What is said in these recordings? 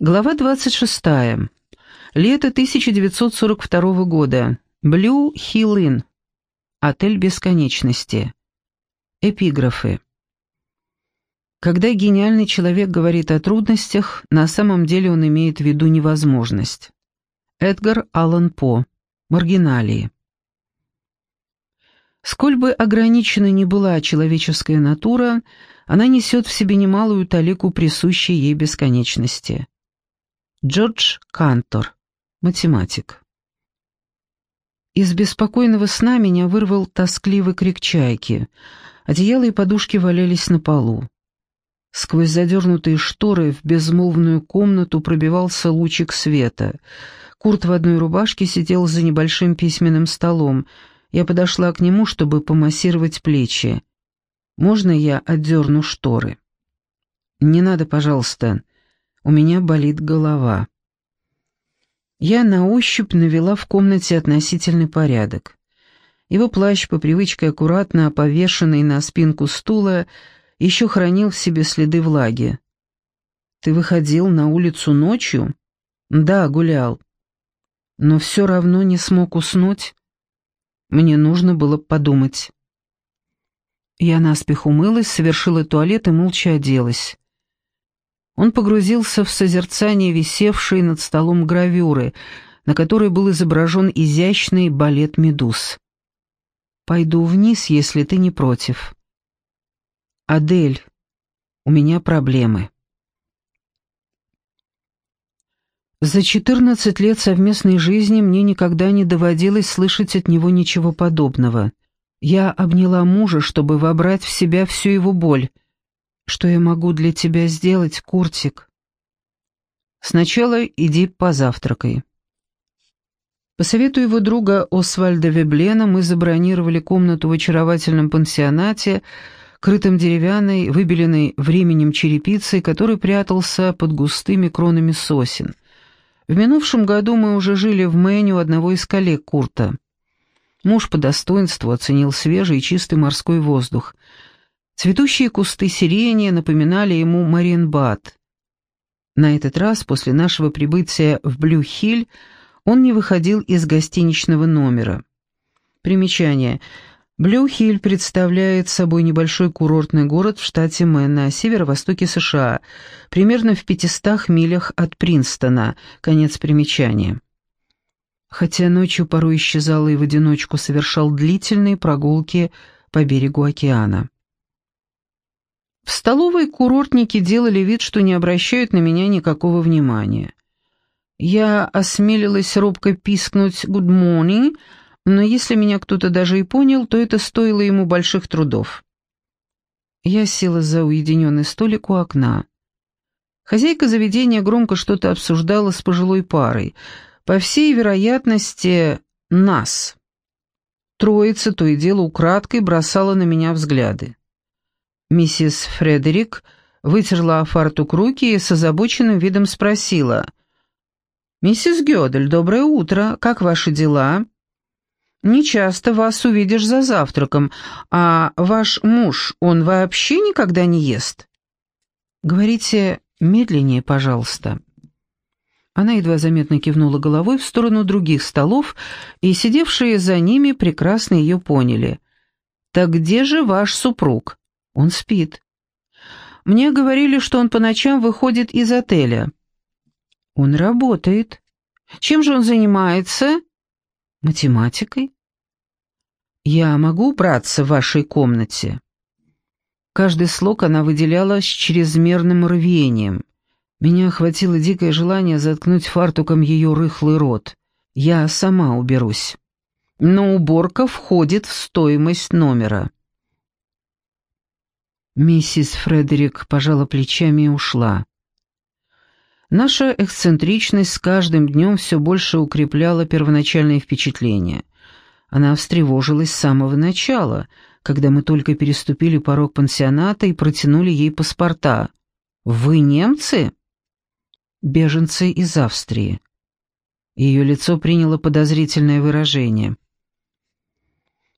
Глава 26. Лето 1942 года. Блю Хилл Отель бесконечности. Эпиграфы. Когда гениальный человек говорит о трудностях, на самом деле он имеет в виду невозможность. Эдгар Аллан По. Маргиналии. Сколь бы ограничена ни была человеческая натура, она несет в себе немалую талику присущей ей бесконечности. Джордж Кантор, математик. Из беспокойного сна меня вырвал тоскливый крик чайки. Одеяло и подушки валялись на полу. Сквозь задернутые шторы в безмолвную комнату пробивался лучик света. Курт в одной рубашке сидел за небольшим письменным столом. Я подошла к нему, чтобы помассировать плечи. «Можно я отдерну шторы?» «Не надо, пожалуйста», у меня болит голова. Я на ощупь навела в комнате относительный порядок. Его плащ, по привычке аккуратно повешенный на спинку стула, еще хранил в себе следы влаги. «Ты выходил на улицу ночью?» «Да, гулял. Но все равно не смог уснуть. Мне нужно было подумать». Я наспех умылась, совершила туалет и молча оделась. Он погрузился в созерцание висевшей над столом гравюры, на которой был изображен изящный балет медуз. «Пойду вниз, если ты не против». «Адель, у меня проблемы». За четырнадцать лет совместной жизни мне никогда не доводилось слышать от него ничего подобного. Я обняла мужа, чтобы вобрать в себя всю его боль — что я могу для тебя сделать, Куртик? Сначала иди позавтракай. По совету его друга Освальда Веблена мы забронировали комнату в очаровательном пансионате, крытым деревянной, выбеленной временем черепицей, который прятался под густыми кронами сосен. В минувшем году мы уже жили в Мэне у одного из коллег Курта. Муж по достоинству оценил свежий и чистый морской воздух — Цветущие кусты сирени напоминали ему Мариенбад. На этот раз, после нашего прибытия в Блю-Хиль, он не выходил из гостиничного номера. Примечание. Блю-Хиль представляет собой небольшой курортный город в штате Мэн на северо-востоке США, примерно в 500 милях от Принстона. Конец примечания. Хотя ночью порой исчезал и в одиночку совершал длительные прогулки по берегу океана. В столовой курортники делали вид, что не обращают на меня никакого внимания. Я осмелилась робко пискнуть «good morning», но если меня кто-то даже и понял, то это стоило ему больших трудов. Я села за уединенный столик у окна. Хозяйка заведения громко что-то обсуждала с пожилой парой. По всей вероятности, нас. Троица то и дело украдкой бросала на меня взгляды. Миссис Фредерик вытерла фартук руки и с озабоченным видом спросила. «Миссис Гёдель, доброе утро. Как ваши дела?» «Не часто вас увидишь за завтраком, а ваш муж, он вообще никогда не ест?» «Говорите медленнее, пожалуйста». Она едва заметно кивнула головой в сторону других столов, и сидевшие за ними прекрасно ее поняли. «Так где же ваш супруг?» Он спит. Мне говорили, что он по ночам выходит из отеля. Он работает. Чем же он занимается? Математикой. Я могу убраться в вашей комнате? Каждый слог она выделяла с чрезмерным рвением. Меня охватило дикое желание заткнуть фартуком ее рыхлый рот. Я сама уберусь. Но уборка входит в стоимость номера. Миссис Фредерик пожала плечами и ушла. Наша эксцентричность с каждым днем все больше укрепляла первоначальное впечатление. Она встревожилась с самого начала, когда мы только переступили порог пансионата и протянули ей паспорта. «Вы немцы?» «Беженцы из Австрии». Ее лицо приняло подозрительное выражение.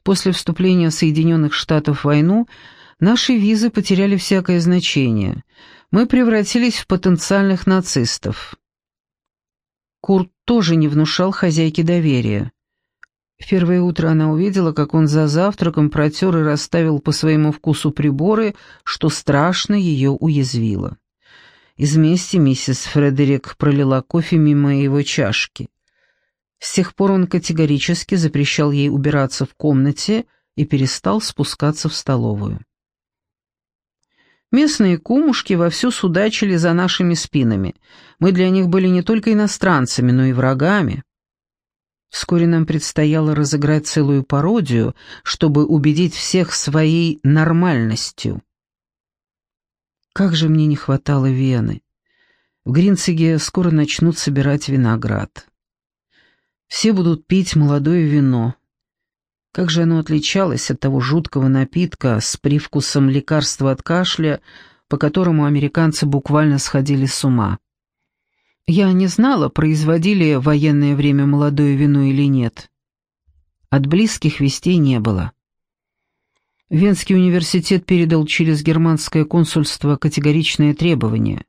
После вступления Соединенных Штатов в войну Наши визы потеряли всякое значение. мы превратились в потенциальных нацистов. Курт тоже не внушал хозяйке доверия. В первое утро она увидела, как он за завтраком протер и расставил по своему вкусу приборы, что страшно ее уязвило. Из мести миссис Фредерик пролила кофе мимо его чашки. С тех пор он категорически запрещал ей убираться в комнате и перестал спускаться в столовую. Местные кумушки вовсю судачили за нашими спинами. Мы для них были не только иностранцами, но и врагами. Вскоре нам предстояло разыграть целую пародию, чтобы убедить всех своей нормальностью. Как же мне не хватало Вены. В Гринциге скоро начнут собирать виноград. Все будут пить молодое вино. Как же оно отличалось от того жуткого напитка с привкусом лекарства от кашля, по которому американцы буквально сходили с ума. Я не знала, производили в военное время молодое вино или нет. От близких вестей не было. Венский университет передал через германское консульство категоричные требования.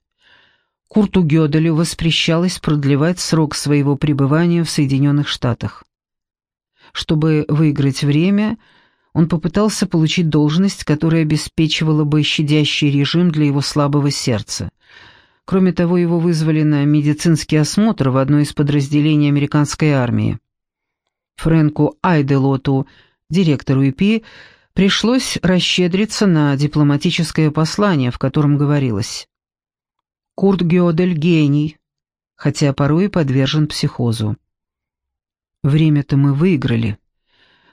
Курту Гёделю воспрещалось продлевать срок своего пребывания в Соединенных Штатах. Чтобы выиграть время, он попытался получить должность, которая обеспечивала бы щадящий режим для его слабого сердца. Кроме того, его вызвали на медицинский осмотр в одно из подразделений американской армии. Фрэнку Айделоту, директору ИПИ, пришлось расщедриться на дипломатическое послание, в котором говорилось «Курт Гёдель – гений, хотя порой подвержен психозу». Время-то мы выиграли,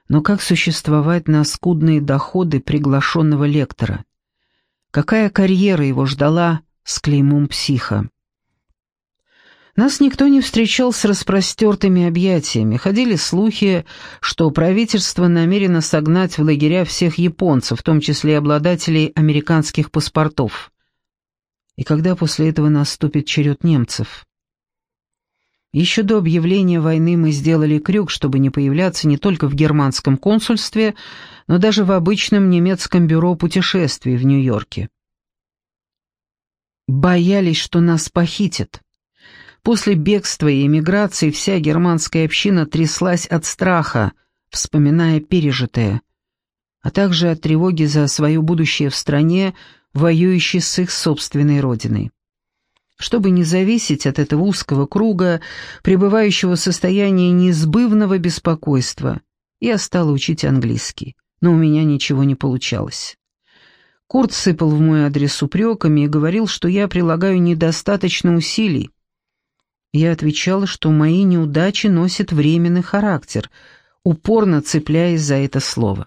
но как существовать на скудные доходы приглашенного лектора? Какая карьера его ждала с клеймом психа? Нас никто не встречал с распростертыми объятиями. Ходили слухи, что правительство намерено согнать в лагеря всех японцев, в том числе и обладателей американских паспортов. И когда после этого наступит черед немцев? Еще до объявления войны мы сделали крюк, чтобы не появляться не только в германском консульстве, но даже в обычном немецком бюро путешествий в Нью-Йорке. Боялись, что нас похитят. После бегства и эмиграции вся германская община тряслась от страха, вспоминая пережитое, а также от тревоги за свое будущее в стране, воюющей с их собственной родиной. Чтобы не зависеть от этого узкого круга, пребывающего в состоянии неизбывного беспокойства, я стала учить английский, но у меня ничего не получалось. Курт сыпал в мой адрес упреками и говорил, что я прилагаю недостаточно усилий, я отвечала, что мои неудачи носят временный характер, упорно цепляясь за это слово.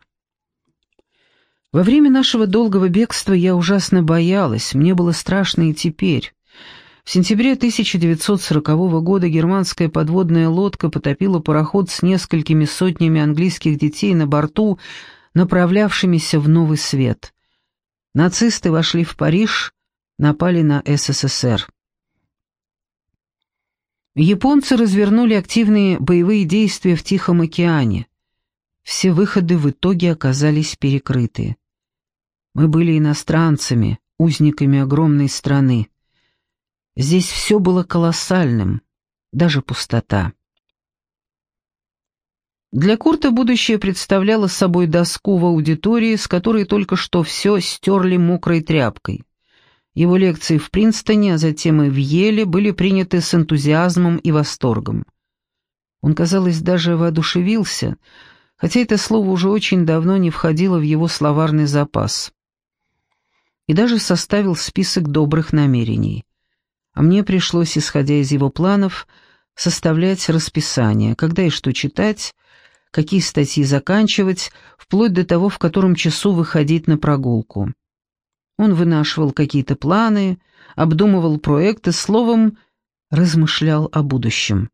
Во время нашего долгого бегства я ужасно боялась, мне было страшно и теперь. В сентябре 1940 года германская подводная лодка потопила пароход с несколькими сотнями английских детей на борту, направлявшимися в Новый Свет. Нацисты вошли в Париж, напали на СССР. Японцы развернули активные боевые действия в Тихом океане. Все выходы в итоге оказались перекрыты. Мы были иностранцами, узниками огромной страны. Здесь все было колоссальным, даже пустота. Для Курта будущее представляло собой доску в аудитории, с которой только что все стерли мокрой тряпкой. Его лекции в Принстоне, а затем и в Еле были приняты с энтузиазмом и восторгом. Он, казалось, даже воодушевился, хотя это слово уже очень давно не входило в его словарный запас. И даже составил список добрых намерений. А мне пришлось, исходя из его планов, составлять расписание, когда и что читать, какие статьи заканчивать, вплоть до того, в котором часу выходить на прогулку. Он вынашивал какие-то планы, обдумывал проекты, словом, размышлял о будущем.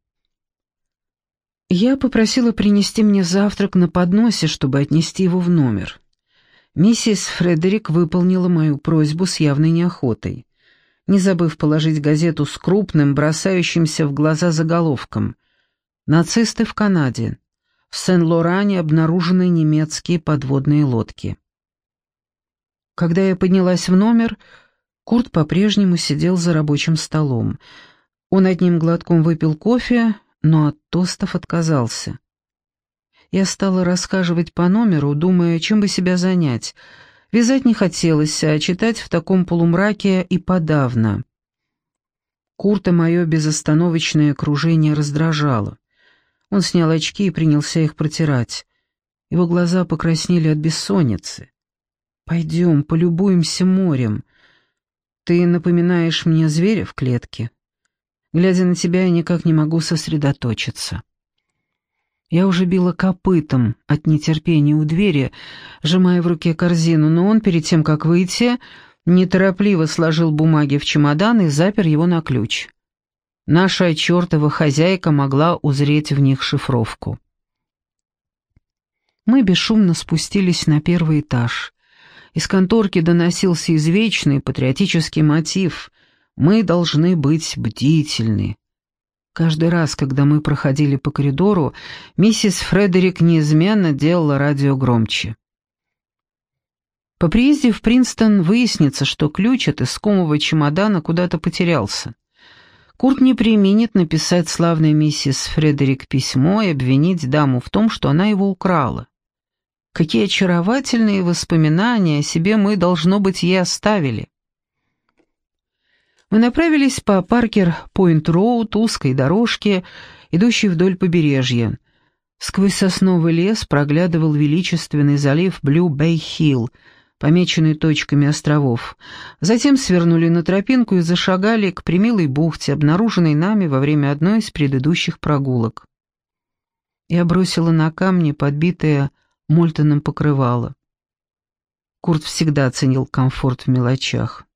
Я попросила принести мне завтрак на подносе, чтобы отнести его в номер. Миссис Фредерик выполнила мою просьбу с явной неохотой, не забыв положить газету с крупным, бросающимся в глаза заголовком «Нацисты в Канаде. В Сен-Лоране обнаружены немецкие подводные лодки». Когда я поднялась в номер, Курт по-прежнему сидел за рабочим столом. Он одним глотком выпил кофе, но от тостов отказался. Я стала расхаживать по номеру, думая, чем бы себя занять. Вязать не хотелось, а читать в таком полумраке и подавно. Курта мое безостановочное окружение раздражало. Он снял очки и принялся их протирать. Его глаза покраснели от бессонницы. «Пойдем, полюбуемся морем. Ты напоминаешь мне зверя в клетке. Глядя на тебя, я никак не могу сосредоточиться». Я уже била копытом от нетерпения у двери, сжимая в руке корзину, но он, перед тем, как выйти, неторопливо сложил бумаги в чемодан и запер его на ключ. Наша чертова хозяйка могла узреть в них шифровку. Мы бесшумно спустились на первый этаж. Из конторки доносился извечный патриотический мотив «Мы должны быть бдительны». Каждый раз, когда мы проходили по коридору, миссис Фредерик неизменно делала радио громче. По приезде в Принстон выяснится, что ключ от искомого чемодана куда-то потерялся. Курт не применит написать славной миссис Фредерик письмо и обвинить даму в том, что она его украла. Какие очаровательные воспоминания о себе мы, должно быть, ей оставили. Мы направились по Паркер-Пойнт-Роуд, узкой дорожке, идущей вдоль побережья. Сквозь сосновый лес проглядывал величественный залив Блю-Бэй-Хилл, помеченный точками островов. Затем свернули на тропинку и зашагали к примилой бухте, обнаруженной нами во время одной из предыдущих прогулок. Я бросила на камни подбитое Мольтоном покрывало. Курт всегда ценил комфорт в мелочах.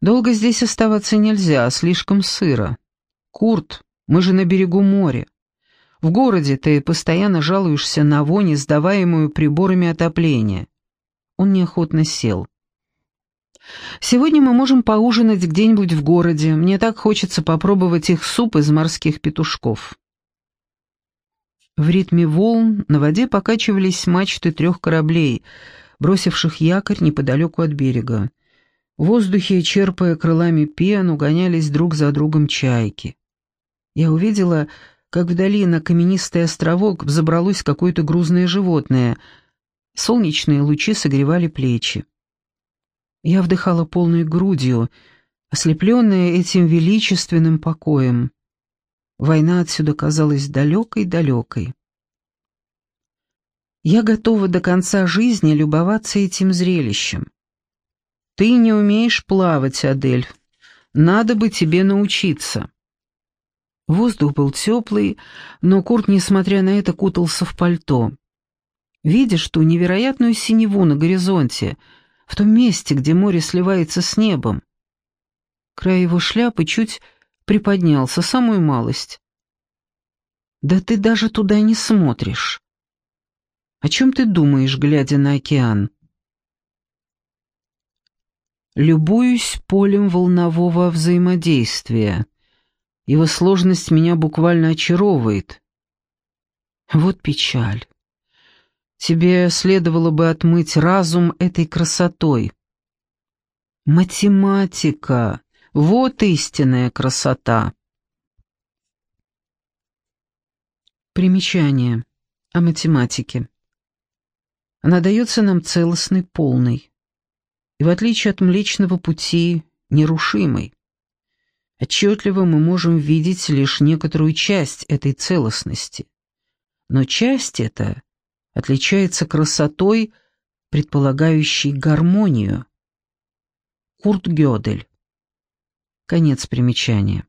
Долго здесь оставаться нельзя, слишком сыро. Курт, мы же на берегу моря. В городе ты постоянно жалуешься на вонь, издаваемую приборами отопления. Он неохотно сел. Сегодня мы можем поужинать где-нибудь в городе. Мне так хочется попробовать их суп из морских петушков. В ритме волн на воде покачивались мачты трех кораблей, бросивших якорь неподалеку от берега. В воздухе, черпая крылами пену, гонялись друг за другом чайки. Я увидела, как вдали на каменистый островок взобралось какое-то грузное животное. Солнечные лучи согревали плечи. Я вдыхала полной грудью, ослепленная этим величественным покоем. Война отсюда казалась далекой-далекой. Я готова до конца жизни любоваться этим зрелищем. «Ты не умеешь плавать, Адель. Надо бы тебе научиться». Воздух был теплый, но Курт, несмотря на это, кутался в пальто. Видишь ту невероятную синеву на горизонте, в том месте, где море сливается с небом? Край его шляпы чуть приподнялся, самую малость. «Да ты даже туда не смотришь. О чем ты думаешь, глядя на океан?» Любуюсь полем волнового взаимодействия. Его сложность меня буквально очаровывает. Вот печаль. Тебе следовало бы отмыть разум этой красотой. Математика — вот истинная красота. Примечание о математике. Она дается нам целостной, полной и, в отличие от Млечного Пути, нерушимой. Отчетливо мы можем видеть лишь некоторую часть этой целостности. Но часть эта отличается красотой, предполагающей гармонию. Курт Гёдель. Конец примечания.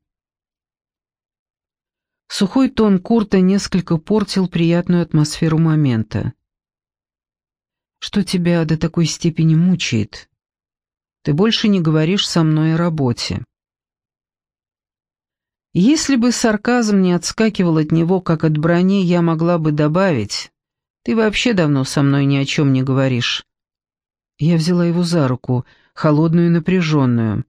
Сухой тон Курта несколько портил приятную атмосферу момента. «Что тебя до такой степени мучает?» Ты больше не говоришь со мной о работе». Если бы сарказм не отскакивал от него, как от брони, я могла бы добавить, «Ты вообще давно со мной ни о чем не говоришь». Я взяла его за руку, холодную и напряженную.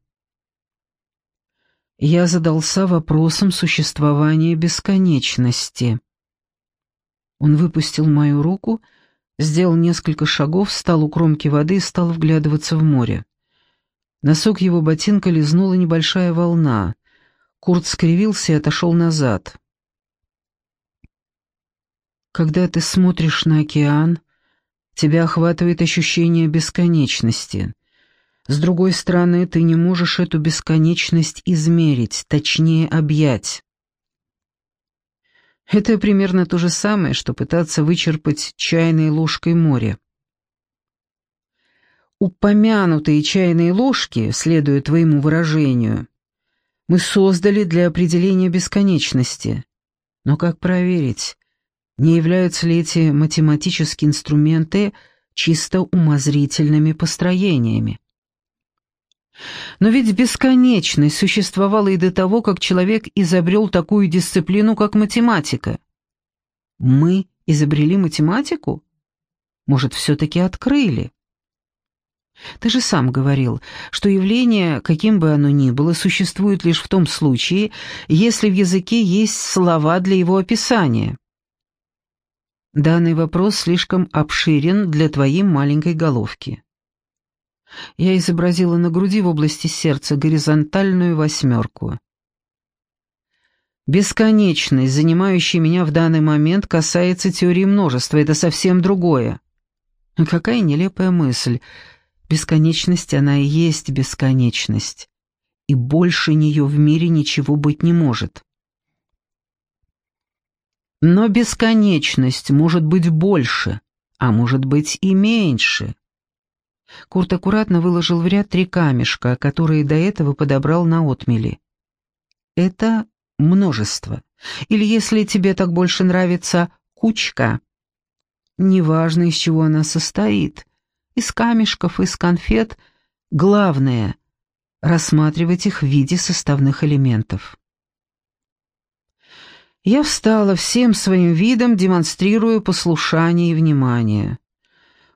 Я задался вопросом существования бесконечности. Он выпустил мою руку, сделал несколько шагов, встал у кромки воды и стал вглядываться в море. Носок его ботинка лизнула небольшая волна. Курт скривился и отошел назад. Когда ты смотришь на океан, тебя охватывает ощущение бесконечности. С другой стороны, ты не можешь эту бесконечность измерить, точнее объять. Это примерно то же самое, что пытаться вычерпать чайной ложкой море. Упомянутые чайные ложки, следуя твоему выражению, мы создали для определения бесконечности. Но как проверить, не являются ли эти математические инструменты чисто умозрительными построениями? Но ведь бесконечность существовала и до того, как человек изобрел такую дисциплину, как математика. Мы изобрели математику? Может, все-таки открыли? Ты же сам говорил, что явление, каким бы оно ни было, существует лишь в том случае, если в языке есть слова для его описания. Данный вопрос слишком обширен для твоей маленькой головки. Я изобразила на груди в области сердца горизонтальную восьмерку. Бесконечность, занимающая меня в данный момент, касается теории множества, это совсем другое. Какая нелепая мысль — Бесконечность, она и есть бесконечность, и больше нее в мире ничего быть не может. Но бесконечность может быть больше, а может быть и меньше. Курт аккуратно выложил в ряд три камешка, которые до этого подобрал на отмели. Это множество, или, если тебе так больше нравится, кучка. Неважно, из чего она состоит, из камешков, из конфет. Главное — рассматривать их в виде составных элементов. Я встала всем своим видом, демонстрируя послушание и внимание.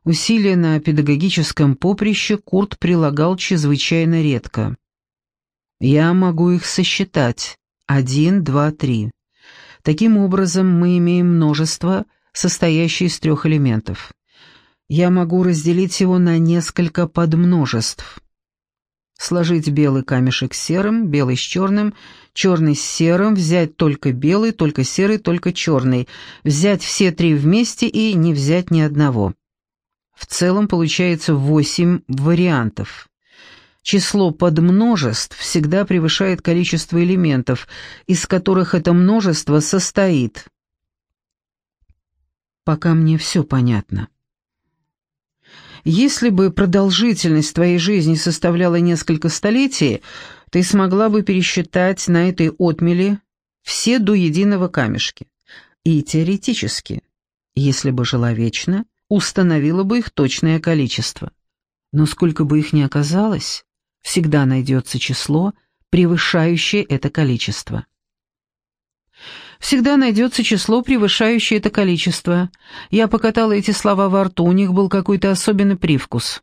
Усилия на педагогическом поприще Курт прилагал чрезвычайно редко. Я могу их сосчитать. Один, два, три. Таким образом, мы имеем множество, состоящее из трех элементов я могу разделить его на несколько подмножеств. Сложить белый камешек с серым, белый с черным, черный с серым, взять только белый, только серый, только черный, взять все три вместе и не взять ни одного. В целом получается восемь вариантов. Число подмножеств всегда превышает количество элементов, из которых это множество состоит. Пока мне все понятно. Если бы продолжительность твоей жизни составляла несколько столетий, ты смогла бы пересчитать на этой отмели все до единого камешки. И теоретически, если бы жила вечно, установила бы их точное количество. Но сколько бы их ни оказалось, всегда найдется число, превышающее это количество. Всегда найдется число, превышающее это количество. Я покатала эти слова во рту, у них был какой-то особенный привкус.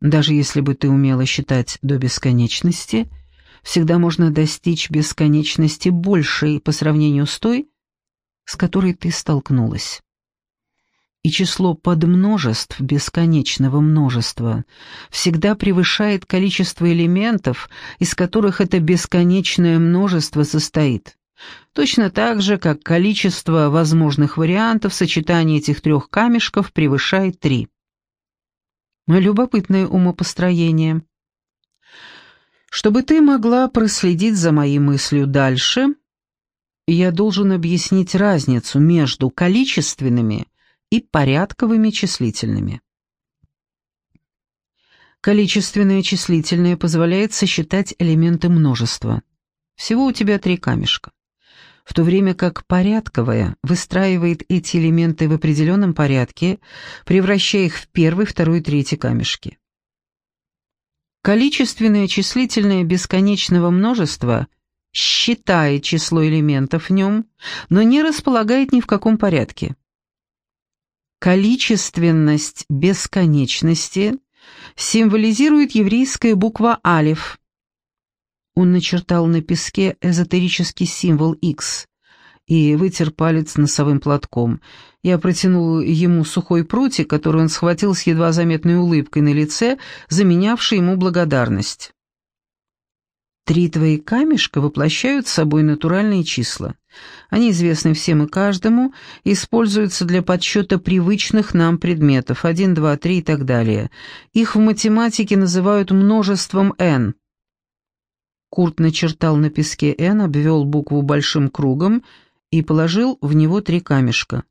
Даже если бы ты умела считать до бесконечности, всегда можно достичь бесконечности большей по сравнению с той, с которой ты столкнулась. И число подмножеств бесконечного множества всегда превышает количество элементов, из которых это бесконечное множество состоит. Точно так же, как количество возможных вариантов сочетания этих трех камешков превышает три. Любопытное умопостроение. Чтобы ты могла проследить за моей мыслью дальше, я должен объяснить разницу между количественными и порядковыми числительными. Количественное числительное позволяет сосчитать элементы множества. Всего у тебя три камешка в то время как порядковая выстраивает эти элементы в определенном порядке, превращая их в первый, второй, третий камешки. Количественное числительное бесконечного множества считает число элементов в нем, но не располагает ни в каком порядке. Количественность бесконечности символизирует еврейская буква «алев», он начертал на песке эзотерический символ X и вытер палец носовым платком. Я протянул ему сухой прутик, который он схватил с едва заметной улыбкой на лице, заменявшей ему благодарность. Три твои камешка воплощают собой натуральные числа. Они известны всем и каждому, используются для подсчета привычных нам предметов, 1, 2, 3 и так далее. Их в математике называют множеством n. Курт начертал на песке n, обвел букву большим кругом и положил в него три камешка.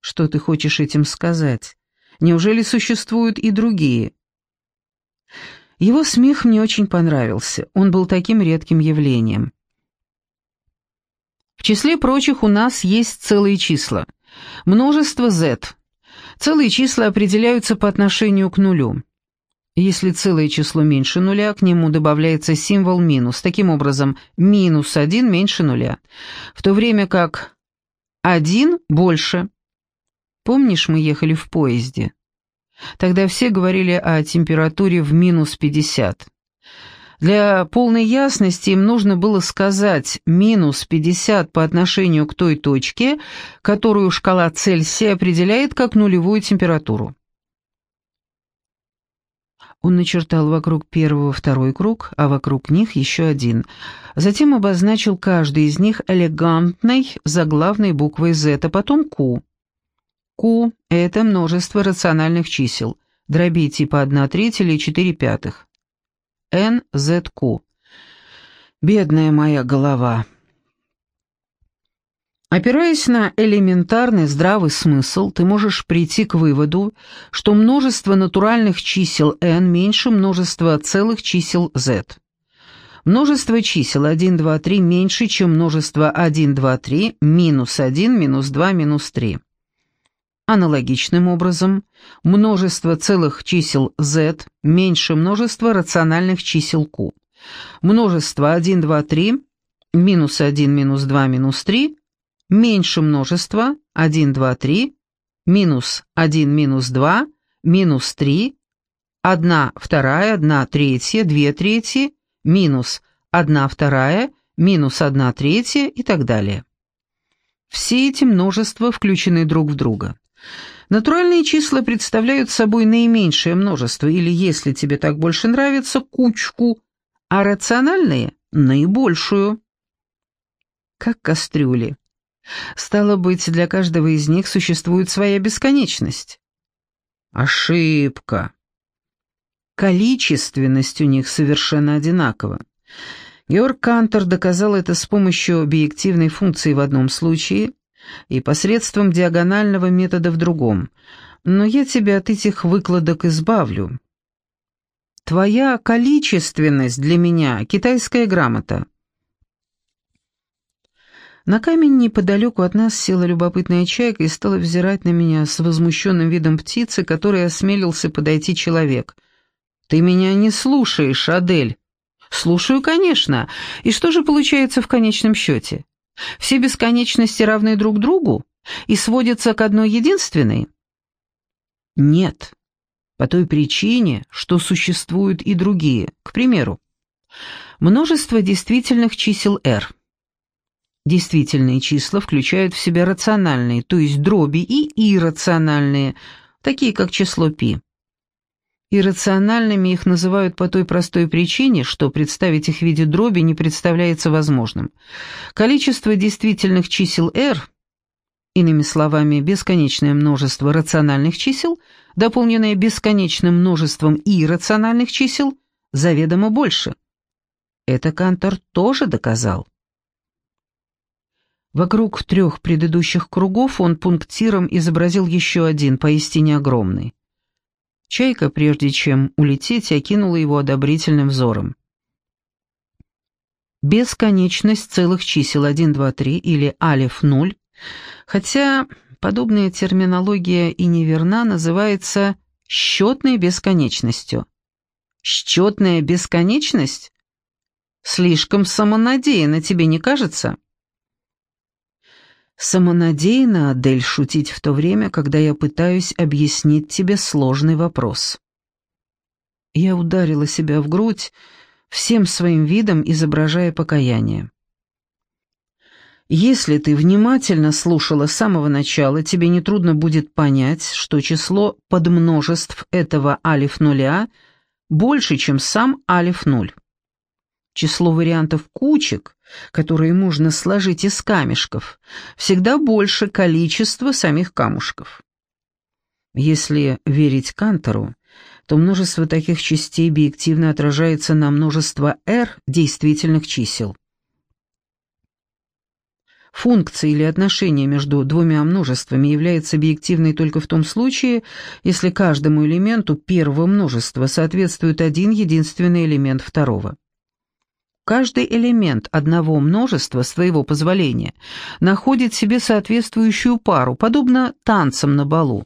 Что ты хочешь этим сказать? Неужели существуют и другие? Его смех мне очень понравился, он был таким редким явлением. В числе прочих у нас есть целые числа. Множество z. Целые числа определяются по отношению к нулю. Если целое число меньше нуля, к нему добавляется символ минус. Таким образом, минус 1 меньше нуля. В то время как 1 больше. Помнишь, мы ехали в поезде? Тогда все говорили о температуре в минус 50. Для полной ясности им нужно было сказать минус 50 по отношению к той точке, которую шкала Цельсия определяет как нулевую температуру. Он начертал вокруг первого второй круг, а вокруг них еще один. Затем обозначил каждый из них элегантной заглавной буквой Z, а потом Q. Q — это множество рациональных чисел, дроби типа 1 треть или 4 пятых. NZQ. Бедная моя голова. Опираясь на элементарный здравый смысл, ты можешь прийти к выводу, что множество натуральных чисел n меньше множества целых чисел z. Множество чисел 1, 2, 3 меньше, чем множество 1, 2, 3, минус 1, минус 2, минус 3. Аналогичным образом, множество целых чисел z меньше множества рациональных чисел q. Множество 1, 2, 3, минус 1, минус 2, минус 3 меньше множества 1, 2, 3, минус 1, минус 2, минус 3, 1 вторая, 1 третья, 2 трети, минус 1 вторая, минус 1 третья и так далее. Все эти множества включены друг в друга. Натуральные числа представляют собой наименьшее множество, или, если тебе так больше нравится, кучку, а рациональные — наибольшую. Как кастрюли. Стало быть, для каждого из них существует своя бесконечность. Ошибка. Количественность у них совершенно одинакова. Георг Кантор доказал это с помощью объективной функции в одном случае и посредством диагонального метода в другом, но я тебя от этих выкладок избавлю. Твоя количественность для меня — китайская грамота. На камень неподалеку от нас села любопытная чайка и стала взирать на меня с возмущенным видом птицы, которой осмелился подойти человек. «Ты меня не слушаешь, Адель». «Слушаю, конечно. И что же получается в конечном счете? Все бесконечности равны друг другу и сводятся к одной единственной?» «Нет. По той причине, что существуют и другие. К примеру, множество действительных чисел r – Действительные числа включают в себя рациональные, то есть дроби, и иррациональные, такие как число π. Иррациональными их называют по той простой причине, что представить их в виде дроби не представляется возможным. Количество действительных чисел r, иными словами, бесконечное множество рациональных чисел, дополненное бесконечным множеством иррациональных чисел, заведомо больше. Это Кантор тоже доказал. Вокруг трех предыдущих кругов он пунктиром изобразил еще один, поистине огромный. Чайка, прежде чем улететь, окинула его одобрительным взором. Бесконечность целых чисел 1, 2, 3 или алиф 0, хотя подобная терминология и неверна, называется счетной бесконечностью. Счетная бесконечность? Слишком самонадеянно, тебе не кажется? Самонадеянно, Адель, шутить в то время, когда я пытаюсь объяснить тебе сложный вопрос. Я ударила себя в грудь, всем своим видом изображая покаяние. Если ты внимательно слушала с самого начала, тебе нетрудно будет понять, что число подмножеств этого алиф нуля больше, чем сам алиф нуль. Число вариантов кучек, которые можно сложить из камешков, всегда больше количества самих камушков. Если верить Кантору, то множество таких частей объективно отражается на множество r действительных чисел. Функция или отношение между двумя множествами является объективной только в том случае, если каждому элементу первого множества соответствует один единственный элемент второго. Каждый элемент одного множества своего позволения находит себе соответствующую пару, подобно танцам на балу.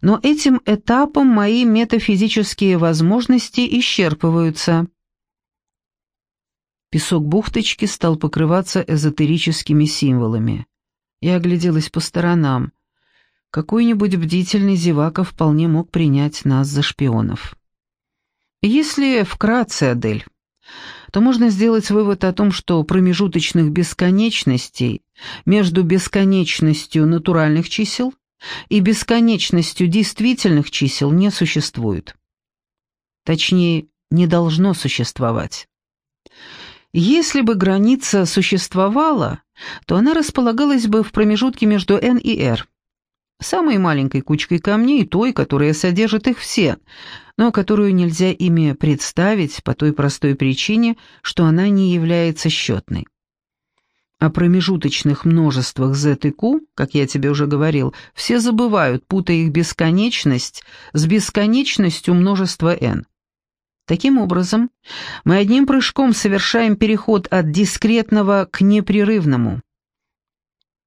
Но этим этапом мои метафизические возможности исчерпываются. Песок бухточки стал покрываться эзотерическими символами. Я огляделась по сторонам. Какой-нибудь бдительный зевака вполне мог принять нас за шпионов. Если вкратце, Адель, то можно сделать вывод о том, что промежуточных бесконечностей между бесконечностью натуральных чисел и бесконечностью действительных чисел не существует. Точнее, не должно существовать. Если бы граница существовала, то она располагалась бы в промежутке между n и r, самой маленькой кучкой камней, той, которая содержит их все, но которую нельзя ими представить по той простой причине, что она не является счетной. О промежуточных множествах z и q, как я тебе уже говорил, все забывают, путая их бесконечность с бесконечностью множества n. Таким образом, мы одним прыжком совершаем переход от дискретного к непрерывному.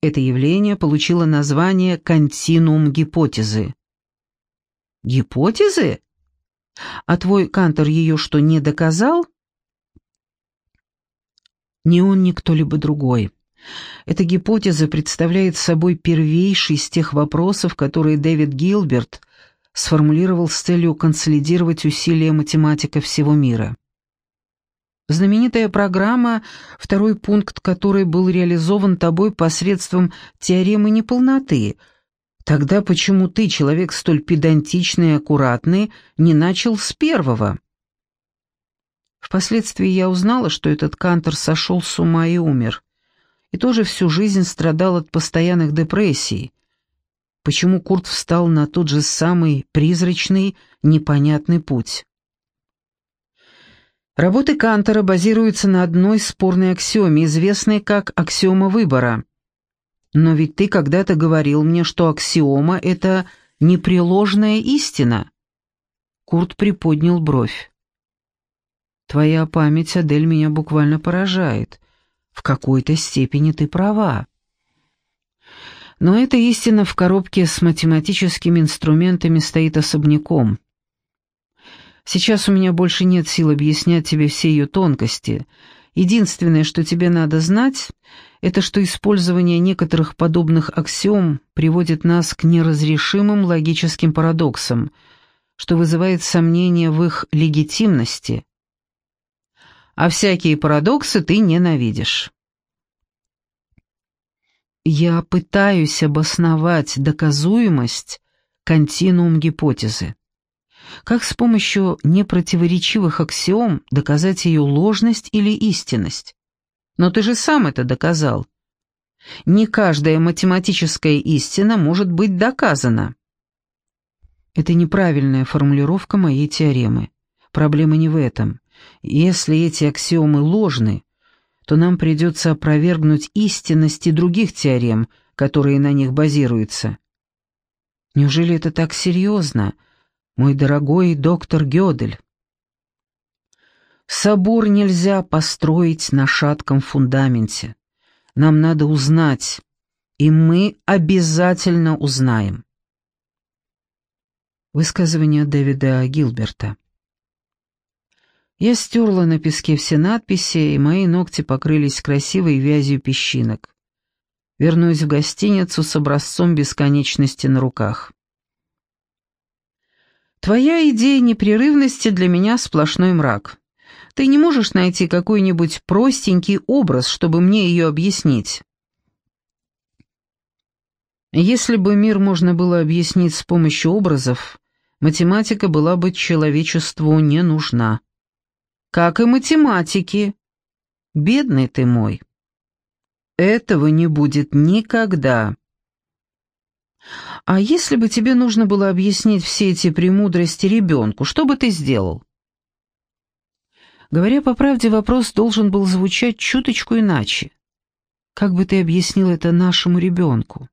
Это явление получило название континуум гипотезы. Гипотезы? А твой Кантор ее что, не доказал? Не он, ни кто-либо другой. Эта гипотеза представляет собой первейший из тех вопросов, которые Дэвид Гилберт сформулировал с целью консолидировать усилия математика всего мира. Знаменитая программа, второй пункт которой был реализован тобой посредством теоремы неполноты. Тогда почему ты, человек столь педантичный и аккуратный, не начал с первого? Впоследствии я узнала, что этот Кантор сошел с ума и умер. И тоже всю жизнь страдал от постоянных депрессий, почему Курт встал на тот же самый призрачный, непонятный путь. Работы Кантера базируются на одной спорной аксиоме, известной как аксиома выбора. Но ведь ты когда-то говорил мне, что аксиома — это непреложная истина. Курт приподнял бровь. Твоя память, Адель, меня буквально поражает. В какой-то степени ты права. Но эта истина в коробке с математическими инструментами стоит особняком. Сейчас у меня больше нет сил объяснять тебе все ее тонкости. Единственное, что тебе надо знать, это что использование некоторых подобных аксиом приводит нас к неразрешимым логическим парадоксам, что вызывает сомнения в их легитимности. А всякие парадоксы ты ненавидишь. Я пытаюсь обосновать доказуемость континуум гипотезы. Как с помощью непротиворечивых аксиом доказать ее ложность или истинность? Но ты же сам это доказал. Не каждая математическая истина может быть доказана. Это неправильная формулировка моей теоремы. Проблема не в этом. Если эти аксиомы ложны, то нам придется опровергнуть истинности других теорем, которые на них базируются. Неужели это так серьезно, мой дорогой доктор Гёдель? Собор нельзя построить на шатком фундаменте. Нам надо узнать, и мы обязательно узнаем. Высказывание Дэвида Гилберта я стерла на песке все надписи, и мои ногти покрылись красивой вязью песчинок. Вернусь в гостиницу с образцом бесконечности на руках. Твоя идея непрерывности для меня сплошной мрак. Ты не можешь найти какой-нибудь простенький образ, чтобы мне ее объяснить. Если бы мир можно было объяснить с помощью образов, математика была бы человечеству не нужна. Как и математики. Бедный ты мой. Этого не будет никогда. А если бы тебе нужно было объяснить все эти премудрости ребенку, что бы ты сделал? Говоря по правде, вопрос должен был звучать чуточку иначе. Как бы ты объяснил это нашему ребенку?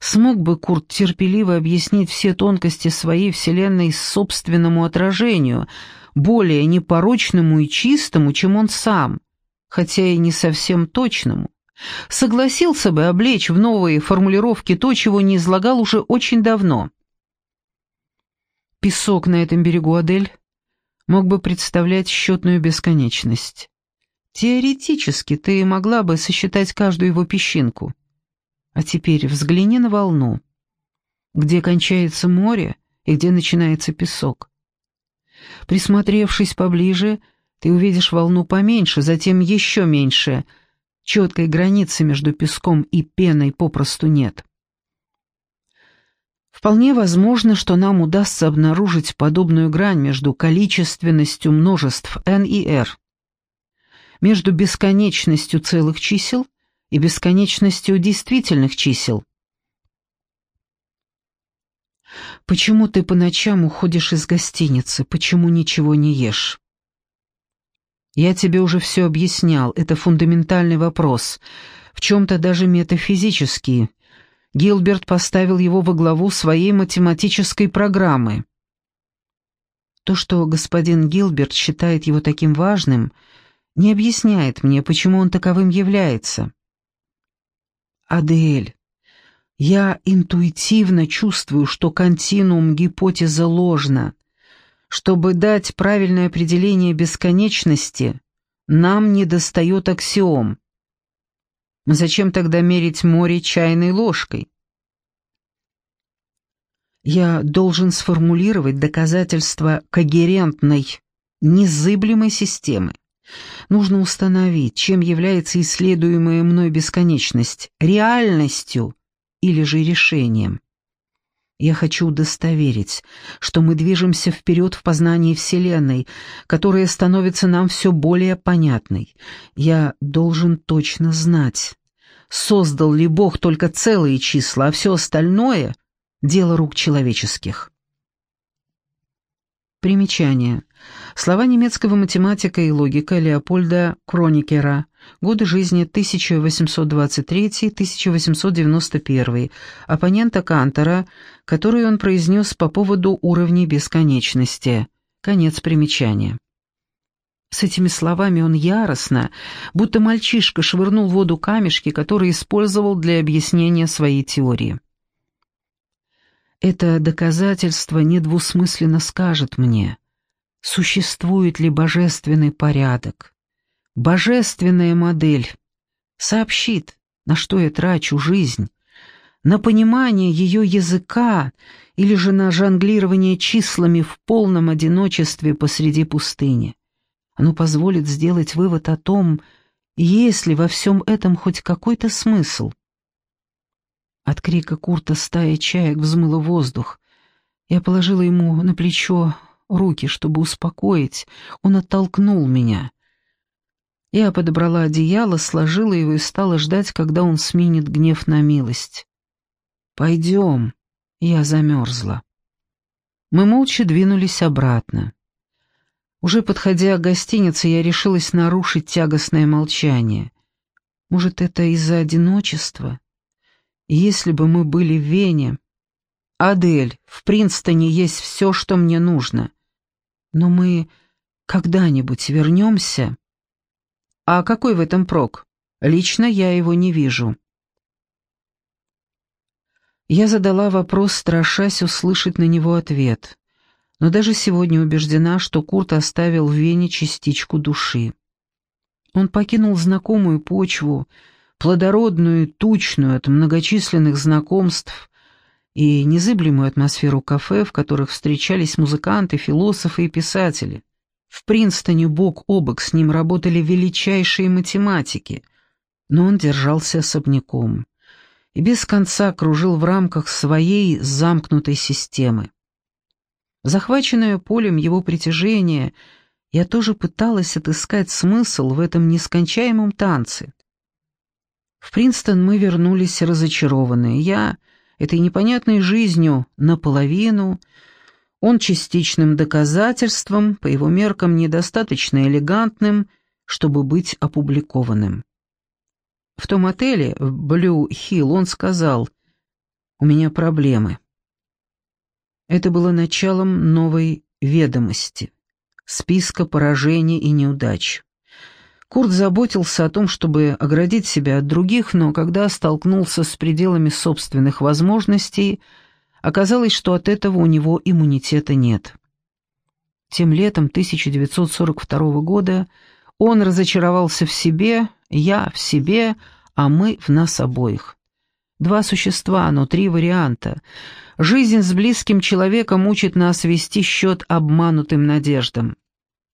Смог бы Курт терпеливо объяснить все тонкости своей вселенной собственному отражению, более непорочному и чистому, чем он сам, хотя и не совсем точному? Согласился бы облечь в новые формулировки то, чего не излагал уже очень давно. Песок на этом берегу Адель мог бы представлять счетную бесконечность. Теоретически ты могла бы сосчитать каждую его песчинку. А теперь взгляни на волну, где кончается море и где начинается песок. Присмотревшись поближе, ты увидишь волну поменьше, затем еще меньше. Четкой границы между песком и пеной попросту нет. Вполне возможно, что нам удастся обнаружить подобную грань между количественностью множеств n и r, между бесконечностью целых чисел и бесконечностью действительных чисел. Почему ты по ночам уходишь из гостиницы? Почему ничего не ешь? Я тебе уже все объяснял, это фундаментальный вопрос, в чем-то даже метафизический. Гилберт поставил его во главу своей математической программы. То, что господин Гилберт считает его таким важным, не объясняет мне, почему он таковым является. Адель, я интуитивно чувствую, что континуум гипотеза ложна. Чтобы дать правильное определение бесконечности, нам недостает аксиом. Зачем тогда мерить море чайной ложкой? Я должен сформулировать доказательства когерентной, незыблемой системы. Нужно установить, чем является исследуемая мной бесконечность – реальностью или же решением. Я хочу удостоверить, что мы движемся вперед в познании Вселенной, которая становится нам все более понятной. Я должен точно знать, создал ли Бог только целые числа, а все остальное – дело рук человеческих. Примечание. Слова немецкого математика и логика Леопольда Кроникера. Годы жизни 1823-1891. Оппонента Кантера, который он произнес по поводу уровней бесконечности. Конец примечания. С этими словами он яростно, будто мальчишка, швырнул в воду камешки, которые использовал для объяснения своей теории. Это доказательство недвусмысленно скажет мне, существует ли божественный порядок. Божественная модель сообщит, на что я трачу жизнь, на понимание ее языка или же на жонглирование числами в полном одиночестве посреди пустыни. Оно позволит сделать вывод о том, есть ли во всем этом хоть какой-то смысл. От крика Курта стая чаек взмыла воздух. Я положила ему на плечо руки, чтобы успокоить. Он оттолкнул меня. Я подобрала одеяло, сложила его и стала ждать, когда он сменит гнев на милость. «Пойдем». Я замерзла. Мы молча двинулись обратно. Уже подходя к гостинице, я решилась нарушить тягостное молчание. Может, это из-за одиночества? Если бы мы были в Вене... Адель, в Принстоне есть все, что мне нужно. Но мы когда-нибудь вернемся? А какой в этом прок? Лично я его не вижу. Я задала вопрос, страшась услышать на него ответ. Но даже сегодня убеждена, что Курт оставил в Вене частичку души. Он покинул знакомую почву, плодородную, тучную от многочисленных знакомств и незыблемую атмосферу кафе, в которых встречались музыканты, философы и писатели. В Принстоне бок о бок с ним работали величайшие математики, но он держался особняком. И без конца кружил в рамках своей замкнутой системы. Захваченная полем его притяжения, я тоже пыталась отыскать смысл в этом нескончаемом танце. В Принстон мы вернулись разочарованные. Я этой непонятной жизнью наполовину, он частичным доказательством, по его меркам недостаточно элегантным, чтобы быть опубликованным. В том отеле, в Блю-Хилл, он сказал, «У меня проблемы». Это было началом новой ведомости, списка поражений и неудач. Курт заботился о том, чтобы оградить себя от других, но когда столкнулся с пределами собственных возможностей, оказалось, что от этого у него иммунитета нет. Тем летом 1942 года он разочаровался в себе, я в себе, а мы в нас обоих. Два существа, но три варианта. Жизнь с близким человеком учит нас вести счет обманутым надеждам.